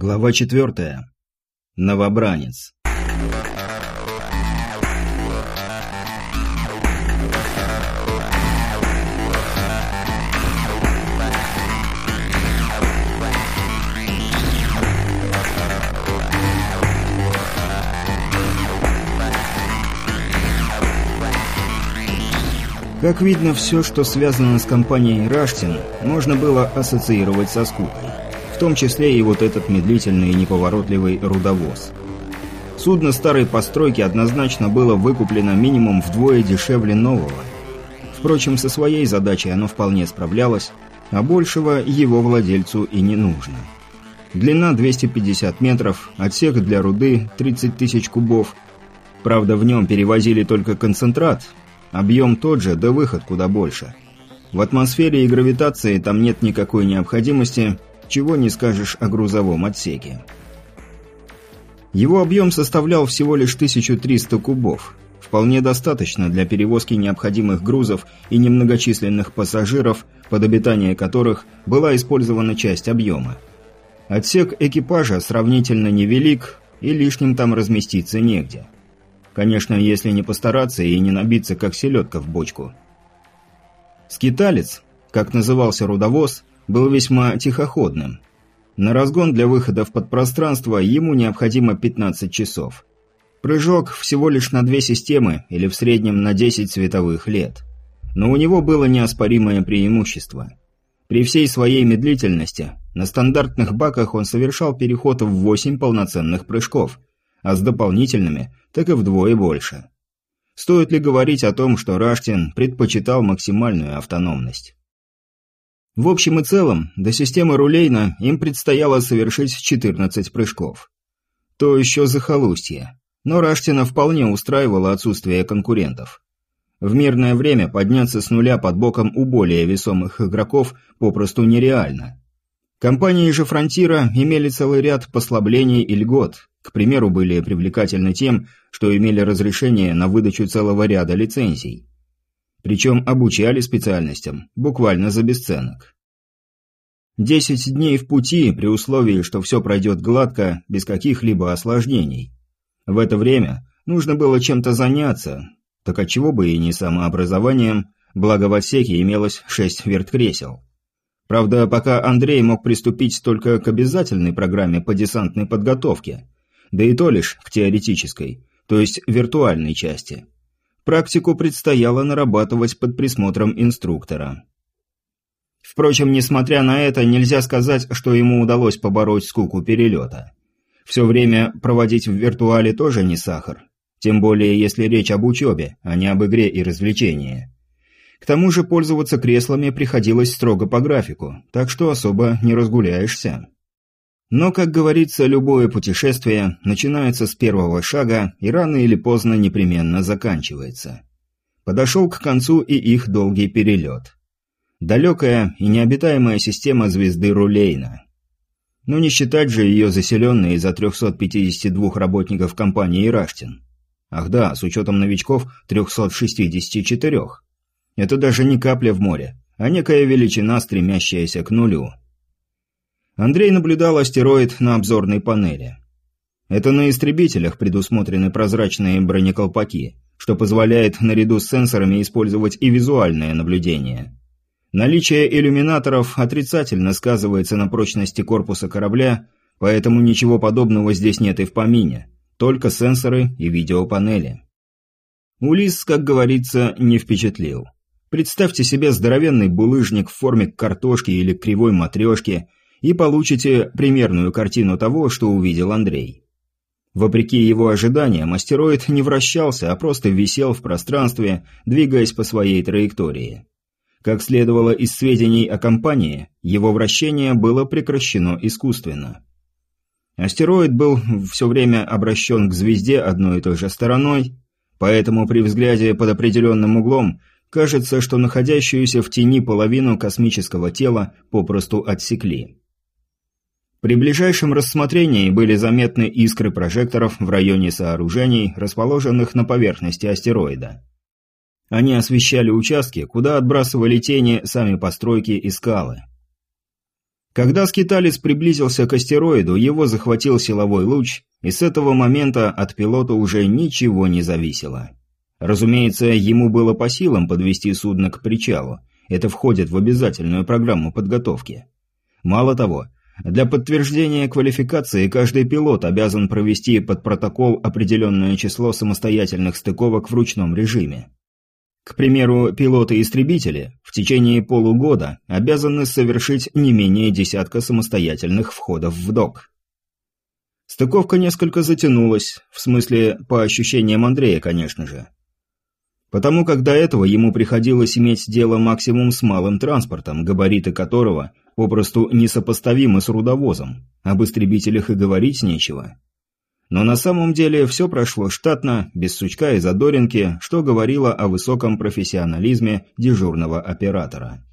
Глава четвертая. Новобранец. Как видно, все, что связано с компанией «Раштин», можно было ассоциировать со скукой. В том числе и вот этот медлительный и неповоротливый рудовоз. Судно старой постройки однозначно было выкуплено минимум вдвое дешевле нового. Впрочем, со своей задачей оно вполне справлялось, а большего его владельцу и не нужно. Длина 250 метров, отсек для руды 30 тысяч кубов. Правда, в нем перевозили только концентрат, Объем тот же, да выход куда больше. В атмосфере и гравитации там нет никакой необходимости, чего не скажешь о грузовом отсеке. Его объем составлял всего лишь 1300 кубов. Вполне достаточно для перевозки необходимых грузов и немногочисленных пассажиров, под обитание которых была использована часть объема. Отсек экипажа сравнительно невелик, и лишним там разместиться негде. Конечно, если не постараться и не набиться, как селедка в бочку. Скиталец, как назывался рудовоз, был весьма тихоходным. На разгон для выхода в подпространство ему необходимо 15 часов. Прыжок всего лишь на две системы или в среднем на 10 световых лет. Но у него было неоспоримое преимущество. При всей своей медлительности на стандартных баках он совершал переход в 8 полноценных прыжков, а с дополнительными так и вдвое больше. Стоит ли говорить о том, что Раштин предпочитал максимальную автономность? В общем и целом, до системы Рулейна им предстояло совершить 14 прыжков. То еще захолустье. Но Раштина вполне устраивало отсутствие конкурентов. В мирное время подняться с нуля под боком у более весомых игроков попросту нереально. Компании же «Фронтира» имели целый ряд послаблений и льгот, к примеру, были привлекательны тем, что имели разрешение на выдачу целого ряда лицензий. Причем обучали специальностям, буквально за бесценок. Десять дней в пути, при условии, что все пройдет гладко, без каких-либо осложнений. В это время нужно было чем-то заняться, так отчего бы и не самообразованием, благо в отсеке имелось шесть верткресел. Правда, пока Андрей мог приступить только к обязательной программе по десантной подготовке, да и то лишь к теоретической, то есть виртуальной части. Практику предстояло нарабатывать под присмотром инструктора. Впрочем, несмотря на это, нельзя сказать, что ему удалось побороть скуку перелета. Все время проводить в виртуале тоже не сахар. Тем более, если речь об учебе, а не об игре и развлечении. К тому же пользоваться креслами приходилось строго по графику, так что особо не разгуляешься. Но, как говорится, любое путешествие начинается с первого шага и рано или поздно непременно заканчивается. Подошел к концу и их долгий перелет. Далекая и необитаемая система звезды Рулейна. Но не считать же ее заселенной из-за 352 работников компании «Раштин». Ах да, с учетом новичков 364. Это даже не капля в море, а некая величина, стремящаяся к нулю. Андрей наблюдал астероид на обзорной панели. Это на истребителях предусмотрены прозрачные бронеколпаки, что позволяет наряду с сенсорами использовать и визуальное наблюдение. Наличие иллюминаторов отрицательно сказывается на прочности корпуса корабля, поэтому ничего подобного здесь нет и в помине, только сенсоры и видеопанели. Улис, как говорится, не впечатлил. Представьте себе здоровенный булыжник в форме картошки или кривой матрешки – и получите примерную картину того, что увидел Андрей. Вопреки его ожиданиям, астероид не вращался, а просто висел в пространстве, двигаясь по своей траектории. Как следовало из сведений о компании, его вращение было прекращено искусственно. Астероид был все время обращен к звезде одной и той же стороной, поэтому при взгляде под определенным углом кажется, что находящуюся в тени половину космического тела попросту отсекли. При ближайшем рассмотрении были заметны искры прожекторов в районе сооружений, расположенных на поверхности астероида. Они освещали участки, куда отбрасывали тени сами постройки и скалы. Когда скиталец приблизился к астероиду, его захватил силовой луч, и с этого момента от пилота уже ничего не зависело. Разумеется, ему было по силам подвести судно к причалу. Это входит в обязательную программу подготовки. Мало того, для подтверждения квалификации каждый пилот обязан провести под протокол определенное число самостоятельных стыковок в ручном режиме. К примеру, пилоты-истребители в течение полугода обязаны совершить не менее десятка самостоятельных входов в док. Стыковка несколько затянулась, в смысле, по ощущениям Андрея, конечно же. Потому как до этого ему приходилось иметь дело максимум с малым транспортом, габариты которого попросту несопоставимы с рудовозом, об истребителях и говорить нечего. Но на самом деле все прошло штатно, без сучка и задоринки, что говорило о высоком профессионализме дежурного оператора.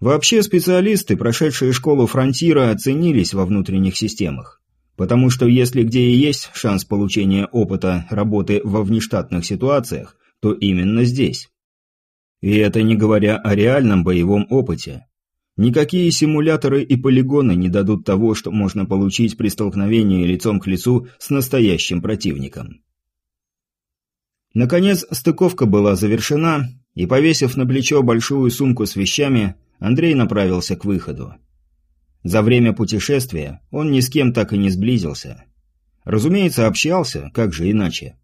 Вообще специалисты, прошедшие школу фронтира, оценились во внутренних системах. Потому что если где и есть шанс получения опыта работы во внештатных ситуациях, то именно здесь. И это не говоря о реальном боевом опыте. Никакие симуляторы и полигоны не дадут того, что можно получить при столкновении лицом к лицу с настоящим противником. Наконец, стыковка была завершена, и, повесив на плечо большую сумку с вещами, Андрей направился к выходу. За время путешествия он ни с кем так и не сблизился. Разумеется, общался, как же иначе.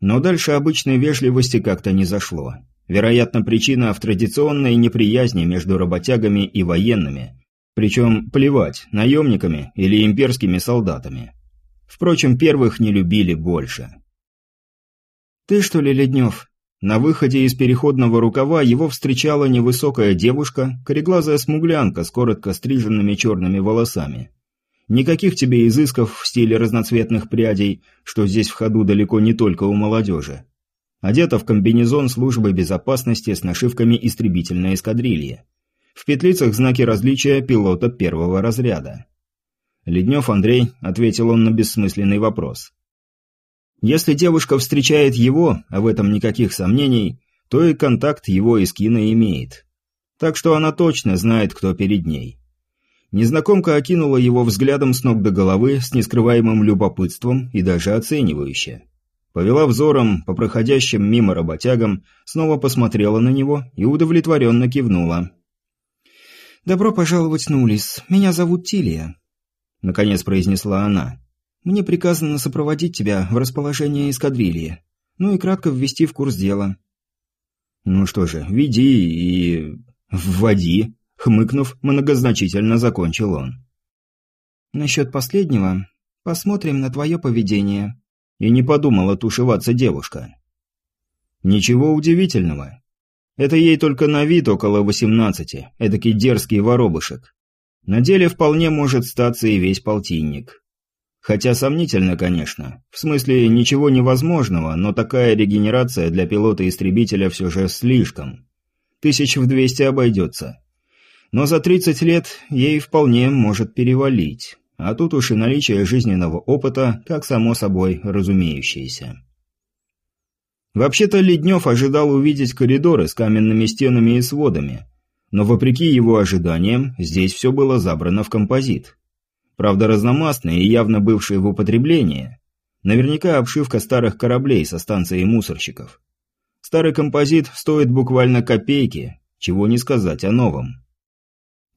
Но дальше обычной вежливости как-то не зашло. Вероятно, причина в традиционной неприязни между работягами и военными. Причем плевать, наемниками или имперскими солдатами. Впрочем, первых не любили больше. «Ты что ли, Леднев?» На выходе из переходного рукава его встречала невысокая девушка, кореглазая смуглянка с коротко стриженными черными волосами. Никаких тебе изысков в стиле разноцветных прядей, что здесь в ходу далеко не только у молодежи. Одета в комбинезон службы безопасности с нашивками истребительной эскадрильи. В петлицах знаки различия пилота первого разряда. «Леднев Андрей», — ответил он на бессмысленный вопрос. «Если девушка встречает его, а в этом никаких сомнений, то и контакт его из кино имеет. Так что она точно знает, кто перед ней». Незнакомка окинула его взглядом с ног до головы с нескрываемым любопытством и даже оценивающе. Повела взором по проходящим мимо работягам, снова посмотрела на него и удовлетворенно кивнула. «Добро пожаловать на Улис. Меня зовут Тилия», — наконец произнесла она. «Мне приказано сопроводить тебя в расположение эскадрильи, ну и кратко ввести в курс дела». «Ну что же, веди и... вводи», — хмыкнув, многозначительно закончил он. «Насчет последнего посмотрим на твое поведение», и не подумала тушеваться девушка. Ничего удивительного. Это ей только на вид около восемнадцати, эдакий дерзкий воробышек. На деле вполне может статься и весь полтинник. Хотя сомнительно, конечно. В смысле, ничего невозможного, но такая регенерация для пилота-истребителя все же слишком. Тысяч в двести обойдется. Но за тридцать лет ей вполне может перевалить. А тут уж и наличие жизненного опыта, как само собой разумеющееся. Вообще-то Леднев ожидал увидеть коридоры с каменными стенами и сводами, но вопреки его ожиданиям, здесь все было забрано в композит. Правда, разномастный и явно бывший в употреблении. Наверняка обшивка старых кораблей со станции мусорщиков. Старый композит стоит буквально копейки, чего не сказать о новом.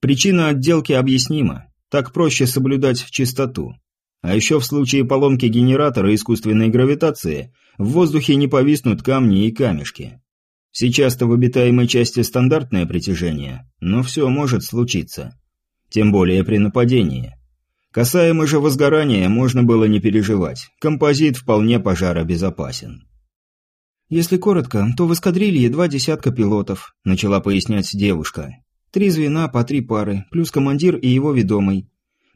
Причина отделки объяснима. Так проще соблюдать чистоту. А еще в случае поломки генератора искусственной гравитации в воздухе не повиснут камни и камешки. Сейчас-то в обитаемой части стандартное притяжение, но все может случиться. Тем более при нападении. Касаемо же возгорания можно было не переживать. Композит вполне пожаробезопасен. «Если коротко, то в эскадрилье два десятка пилотов», – начала пояснять девушка. Три звена по три пары, плюс командир и его ведомый.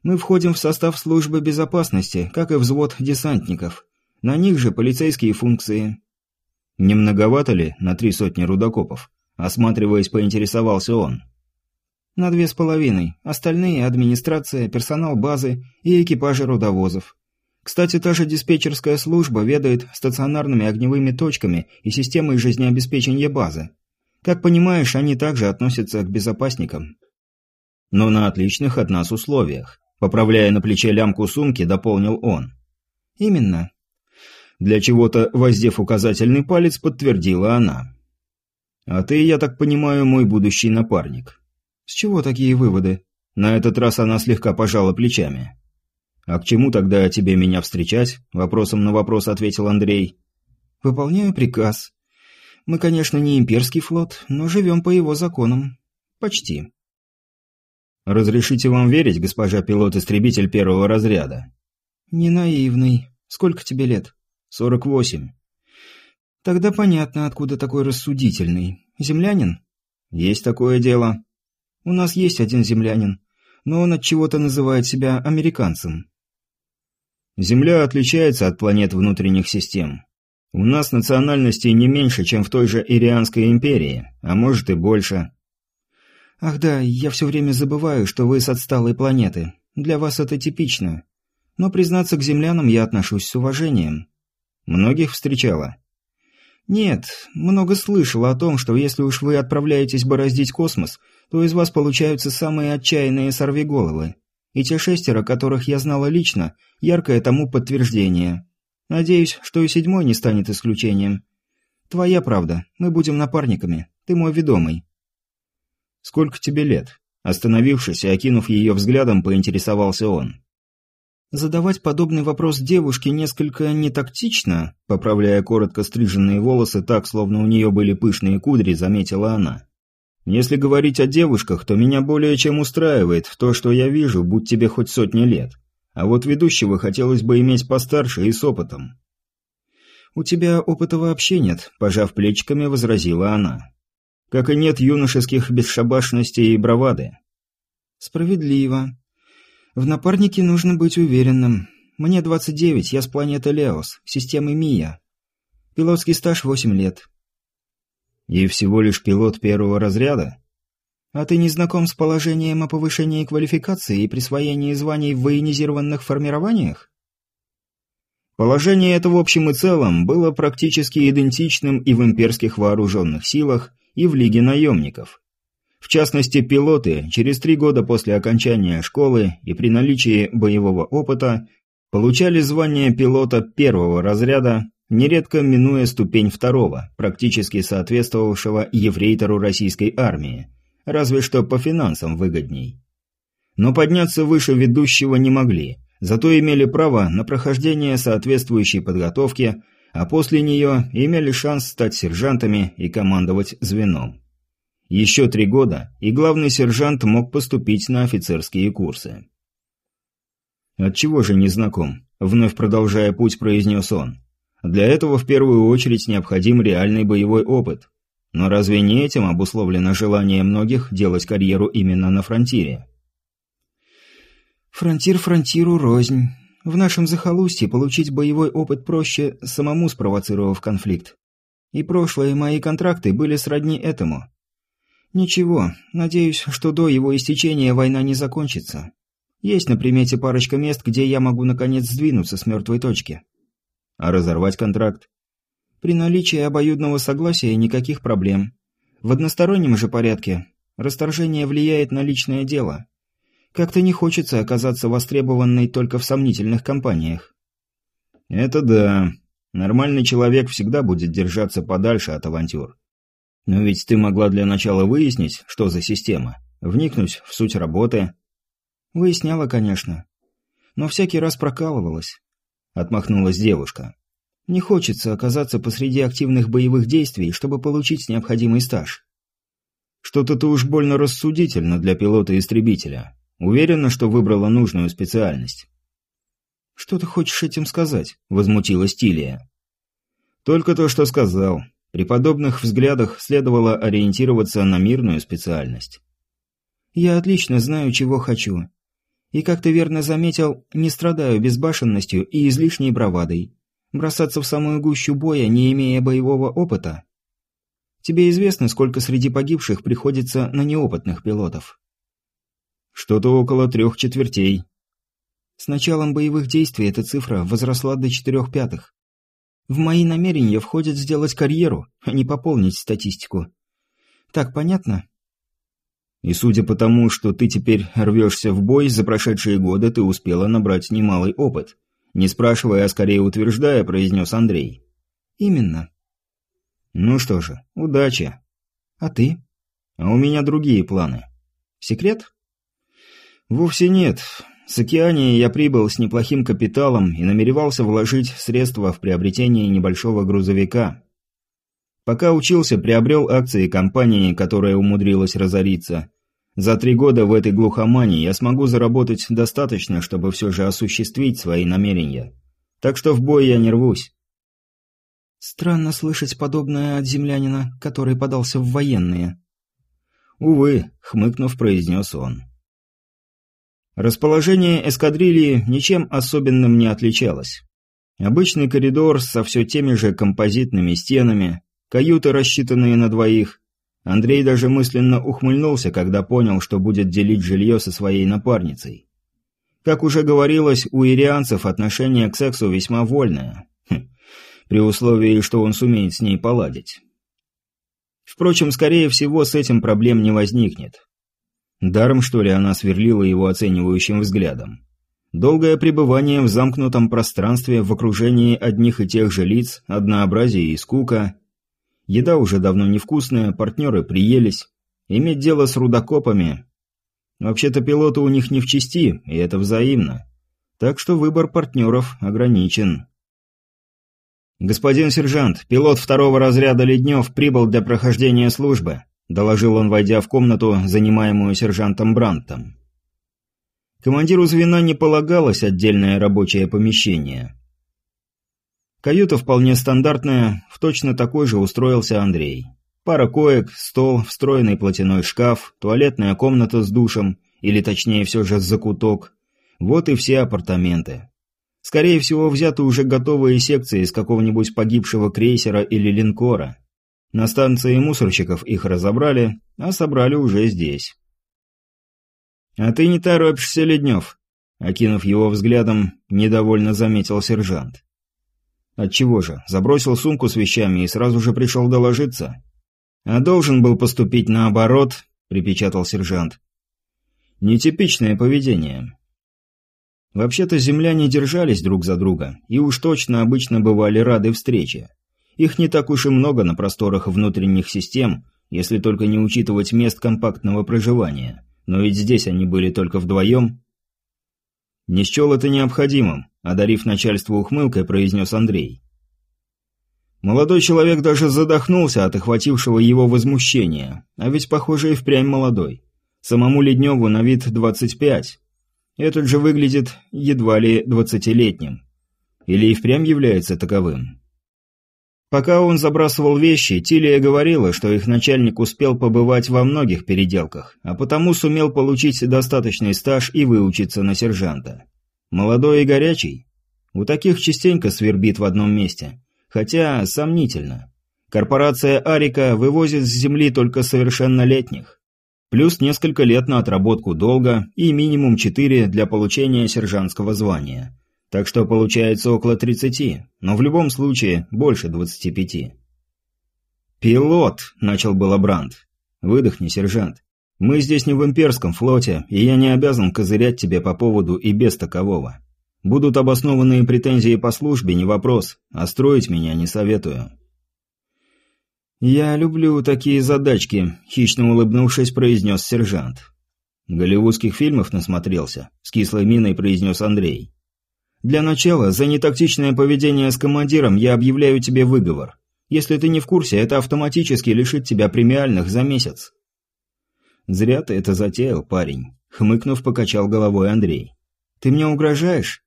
Мы входим в состав службы безопасности, как и взвод десантников. На них же полицейские функции. Не многовато ли на три сотни рудокопов? Осматриваясь, поинтересовался он. На две с половиной. Остальные – администрация, персонал базы и экипажи рудовозов. Кстати, та же диспетчерская служба ведает стационарными огневыми точками и системой жизнеобеспечения базы. Как понимаешь, они также относятся к безопасникам. но на отличных от нас условиях. Поправляя на плече лямку сумки, дополнил он. «Именно». Для чего-то, воздев указательный палец, подтвердила она. «А ты, я так понимаю, мой будущий напарник». «С чего такие выводы?» На этот раз она слегка пожала плечами. «А к чему тогда тебе меня встречать?» – вопросом на вопрос ответил Андрей. «Выполняю приказ. Мы, конечно, не имперский флот, но живем по его законам. Почти». «Разрешите вам верить, госпожа пилот-истребитель первого разряда?» «Не наивный. Сколько тебе лет?» «Сорок восемь». «Тогда понятно, откуда такой рассудительный. Землянин?» «Есть такое дело». «У нас есть один землянин, но он от чего-то называет себя американцем». Земля отличается от планет внутренних систем. У нас национальностей не меньше, чем в той же Ирианской империи, а может и больше. Ах да, я все время забываю, что вы с отсталой планеты. Для вас это типично. Но, признаться, к землянам я отношусь с уважением. Многих встречала? Нет, много слышал о том, что если уж вы отправляетесь бороздить космос, то из вас получаются самые отчаянные сорвиголовы. И те шестеро, которых я знала лично, яркое тому подтверждение. Надеюсь, что и седьмой не станет исключением. Твоя правда, мы будем напарниками, ты мой ведомый. Сколько тебе лет? Остановившись и окинув ее взглядом, поинтересовался он. Задавать подобный вопрос девушке несколько нетактично, поправляя коротко стриженные волосы так, словно у нее были пышные кудри, заметила она. Если говорить о девушках, то меня более чем устраивает то, что я вижу, будь тебе хоть сотни лет. А вот ведущего хотелось бы иметь постарше и с опытом. «У тебя опыта вообще нет», – пожав плечиками, возразила она. «Как и нет юношеских бесшабашностей и бравады». «Справедливо. В напарнике нужно быть уверенным. Мне 29, я с планеты Леос, системы Мия. Пилотский стаж 8 лет. И всего лишь пилот первого разряда? А ты не знаком с положением о повышении квалификации и присвоении званий в военизированных формированиях? Положение это в общем и целом было практически идентичным и в имперских вооруженных силах, и в Лиге наемников. В частности, пилоты через три года после окончания школы и при наличии боевого опыта получали звание пилота первого разряда нередко минуя ступень второго, практически соответствовавшего еврейтору российской армии, разве что по финансам выгодней. Но подняться выше ведущего не могли, зато имели право на прохождение соответствующей подготовки, а после нее имели шанс стать сержантами и командовать звеном. Еще три года, и главный сержант мог поступить на офицерские курсы. «Отчего же не знаком?» – вновь продолжая путь, произнес он. Для этого в первую очередь необходим реальный боевой опыт. Но разве не этим обусловлено желание многих делать карьеру именно на фронтире? Фронтир фронтиру рознь. В нашем захолустье получить боевой опыт проще, самому спровоцировав конфликт. И прошлые мои контракты были сродни этому. Ничего, надеюсь, что до его истечения война не закончится. Есть на примете парочка мест, где я могу наконец сдвинуться с мертвой точки. А разорвать контракт? При наличии обоюдного согласия никаких проблем. В одностороннем же порядке расторжение влияет на личное дело. Как-то не хочется оказаться востребованной только в сомнительных компаниях. Это да. Нормальный человек всегда будет держаться подальше от авантюр. Но ведь ты могла для начала выяснить, что за система, вникнуть в суть работы. Выясняла, конечно. Но всякий раз прокалывалась. – отмахнулась девушка. «Не хочется оказаться посреди активных боевых действий, чтобы получить необходимый стаж». «Что-то ты уж больно рассудительно для пилота-истребителя. Уверена, что выбрала нужную специальность». «Что ты хочешь этим сказать?» – возмутилась Тилия. «Только то, что сказал. При подобных взглядах следовало ориентироваться на мирную специальность». «Я отлично знаю, чего хочу. И, как ты верно заметил, не страдаю безбашенностью и излишней бравадой. Бросаться в самую гущу боя, не имея боевого опыта? Тебе известно, сколько среди погибших приходится на неопытных пилотов? Что-то около трех четвертей. С началом боевых действий эта цифра возросла до четырех пятых. В мои намерения входит сделать карьеру, а не пополнить статистику. Так понятно? И судя по тому, что ты теперь рвешься в бой, за прошедшие годы ты успела набрать немалый опыт. Не спрашивая, а скорее утверждая, произнес Андрей. Именно. Ну что же, удачи. А ты? А у меня другие планы. Секрет? Вовсе нет. С Океании я прибыл с неплохим капиталом и намеревался вложить средства в приобретение небольшого грузовика. Пока учился, приобрел акции компании, которая умудрилась разориться. За три года в этой глухомане я смогу заработать достаточно, чтобы все же осуществить свои намерения. Так что в бой я не рвусь. Странно слышать подобное от землянина, который подался в военные. Увы, хмыкнув, произнес он. Расположение эскадрильи ничем особенным не отличалось. Обычный коридор со все теми же композитными стенами, каюты, рассчитанные на двоих. Андрей даже мысленно ухмыльнулся, когда понял, что будет делить жилье со своей напарницей. Как уже говорилось, у ирианцев отношение к сексу весьма вольное. Хм, при условии, что он сумеет с ней поладить. Впрочем, скорее всего, с этим проблем не возникнет. Даром, что ли, она сверлила его оценивающим взглядом. Долгое пребывание в замкнутом пространстве в окружении одних и тех же лиц, однообразие и скука. Еда уже давно невкусная, партнеры приелись. Иметь дело с рудокопами... Вообще-то пилоты у них не в чести, и это взаимно. Так что выбор партнеров ограничен. «Господин сержант, пилот второго разряда Леднев прибыл для прохождения службы», – доложил он, войдя в комнату, занимаемую сержантом Брантом. Командиру звена не полагалось отдельное рабочее помещение. Каюта вполне стандартная, в точно такой же устроился Андрей. Пара коек, стол, встроенный платяной шкаф, туалетная комната с душем, или точнее все же закуток. Вот и все апартаменты. Скорее всего, взяты уже готовые секции из какого-нибудь погибшего крейсера или линкора. На станции мусорщиков их разобрали, а собрали уже здесь. «А ты не торопишься, Леднев», — окинув его взглядом, недовольно заметил сержант. «Отчего же, забросил сумку с вещами и сразу же пришел доложиться?» «А должен был поступить наоборот», — припечатал сержант. «Нетипичное поведение. Вообще-то земляне держались друг за друга, и уж точно обычно бывали рады встрече. Их не так уж и много на просторах внутренних систем, если только не учитывать мест компактного проживания. Но ведь здесь они были только вдвоем. «Не счел это необходимым», – одарив начальство ухмылкой, произнес Андрей. Молодой человек даже задохнулся от охватившего его возмущения, а ведь, похоже, и впрямь молодой. Самому Ледневу на вид 25. Этот же выглядит едва ли двадцатилетним. Или и впрямь является таковым. Пока он забрасывал вещи, Тилия говорила, что их начальник успел побывать во многих переделках, а потому сумел получить достаточный стаж и выучиться на сержанта. Молодой и горячий? У таких частенько свербит в одном месте. Хотя сомнительно. Корпорация Арика вывозит с земли только совершеннолетних. Плюс несколько лет на отработку долга и минимум 4 для получения сержантского звания. Так что получается около 30, но в любом случае больше 25. «Пилот!» – начал было Бранд. «Выдохни, сержант. Мы здесь не в имперском флоте, и я не обязан козырять тебе по поводу и без такового. Будут обоснованные претензии по службе, не вопрос, а строить меня не советую». «Я люблю такие задачки», – хищно улыбнувшись, произнес сержант. «Голливудских фильмов насмотрелся», – с кислой миной произнес Андрей. Для начала, за нетактичное поведение с командиром я объявляю тебе выговор. Если ты не в курсе, это автоматически лишит тебя премиальных за месяц. Зря ты это затеял, парень, хмыкнув, покачал головой Андрей. Ты мне угрожаешь?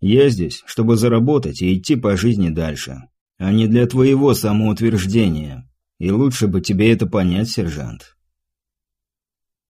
Я здесь, чтобы заработать и идти по жизни дальше, а не для твоего самоутверждения. И лучше бы тебе это понять, сержант.